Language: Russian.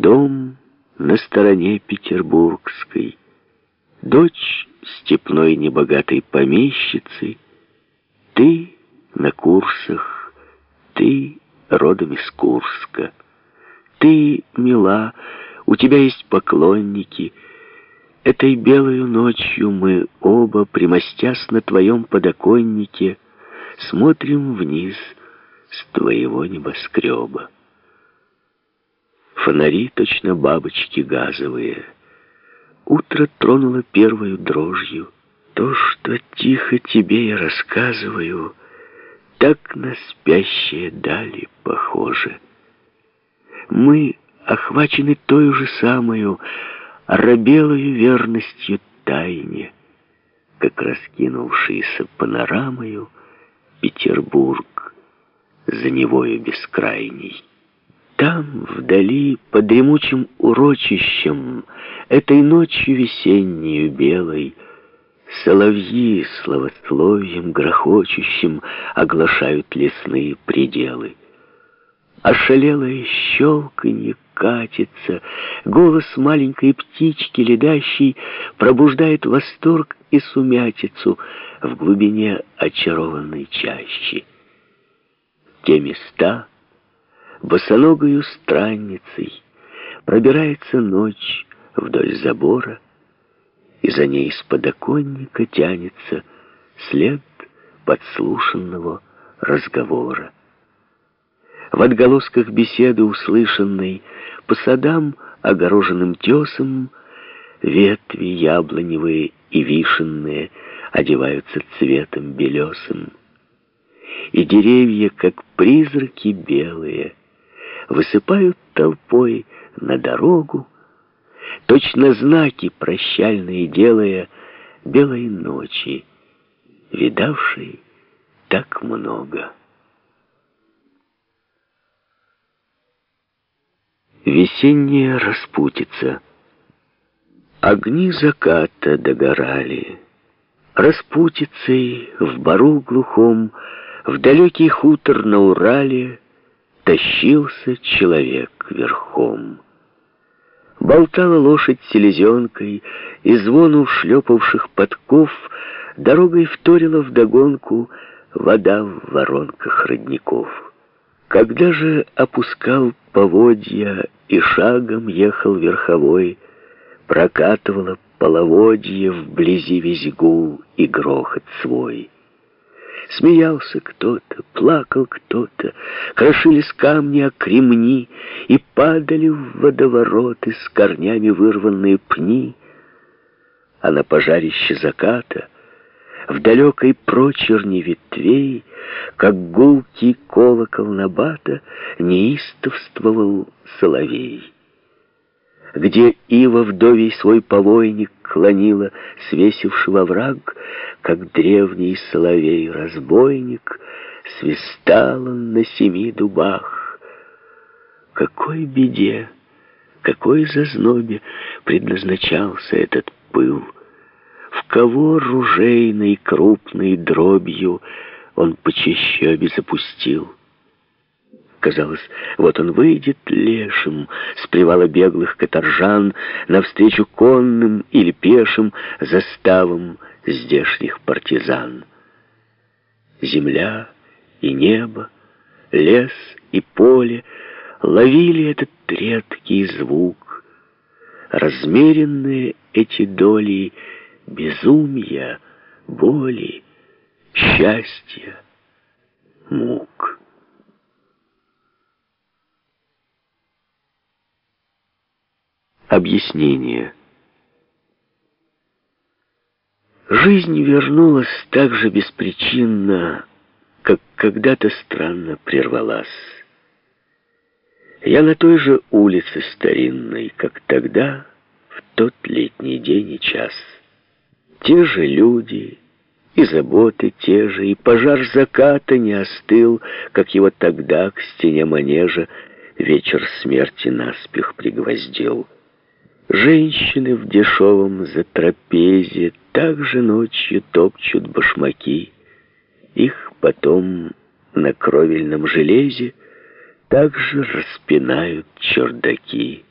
дом на стороне петербургской, дочь степной небогатой помещицы, ты на курсах, ты родом из Курска. Ты мила, у тебя есть поклонники. Этой белою ночью мы оба, примостясь на твоем подоконнике, смотрим вниз с твоего небоскреба. Фонари точно бабочки газовые. Утро тронуло первою дрожью. То, что тихо тебе я рассказываю, так на спящие дали похоже. Мы охвачены той же самою рабелою верностью тайне, как раскинувшийся панорамою Петербург за невою бескрайней. Там, вдали, под дремучим урочищем, этой ночью весеннею белой, Соловьи словословием грохочущим оглашают лесные пределы. Ошалелое щелканье катится, голос маленькой птички, ледащей, пробуждает восторг и сумятицу в глубине очарованной чащи. Те места босоногою странницей пробирается ночь вдоль забора, и за ней из подоконника тянется след подслушанного разговора. В отголосках беседы услышанной по садам, огороженным тесом, ветви яблоневые и вишенные одеваются цветом белесым. И деревья, как призраки белые, высыпают толпой на дорогу, точно знаки прощальные делая белой ночи, видавшей так много. Весенняя распутица. Огни заката догорали. Распутицей в бару глухом, в далекий хутор на Урале тащился человек верхом. Болтала лошадь селезенкой, и звону шлепавших подков дорогой вторила вдогонку вода в воронках родников. Когда же опускал поводья и шагом ехал верховой, прокатывала половодье вблизи гул и грохот свой. Смеялся кто-то, плакал кто-то, крошились камни о кремни и падали в водовороты с корнями вырванные пни, а на пожарище заката в далекой прочерни ветвей, как гулкий колокол набата, неистовствовал соловей. Где ива вдовий свой повойник клонила, свесившего враг, как древний соловей-разбойник, свистал он на семи дубах. Какой беде, какой зазнобе предназначался этот пыл, в кого ружейной крупной дробью он по чащобе запустил. Казалось, вот он выйдет лешим с привала беглых каторжан навстречу конным или пешим заставам здешних партизан. Земля и небо, лес и поле ловили этот редкий звук. Размеренные эти доли безумия, боли, счастья, мук. Объяснение. Жизнь вернулась так же беспричинно, как когда-то странно прервалась. Я на той же улице старинной, как тогда, в тот летний день и час. Те же люди, и заботы те же, и пожар заката не остыл, как его тогда к стене манежа вечер смерти наспех пригвоздил. Женщины в дешевом затрапезе также ночью топчут башмаки. Их потом на кровельном железе также распинают чердаки.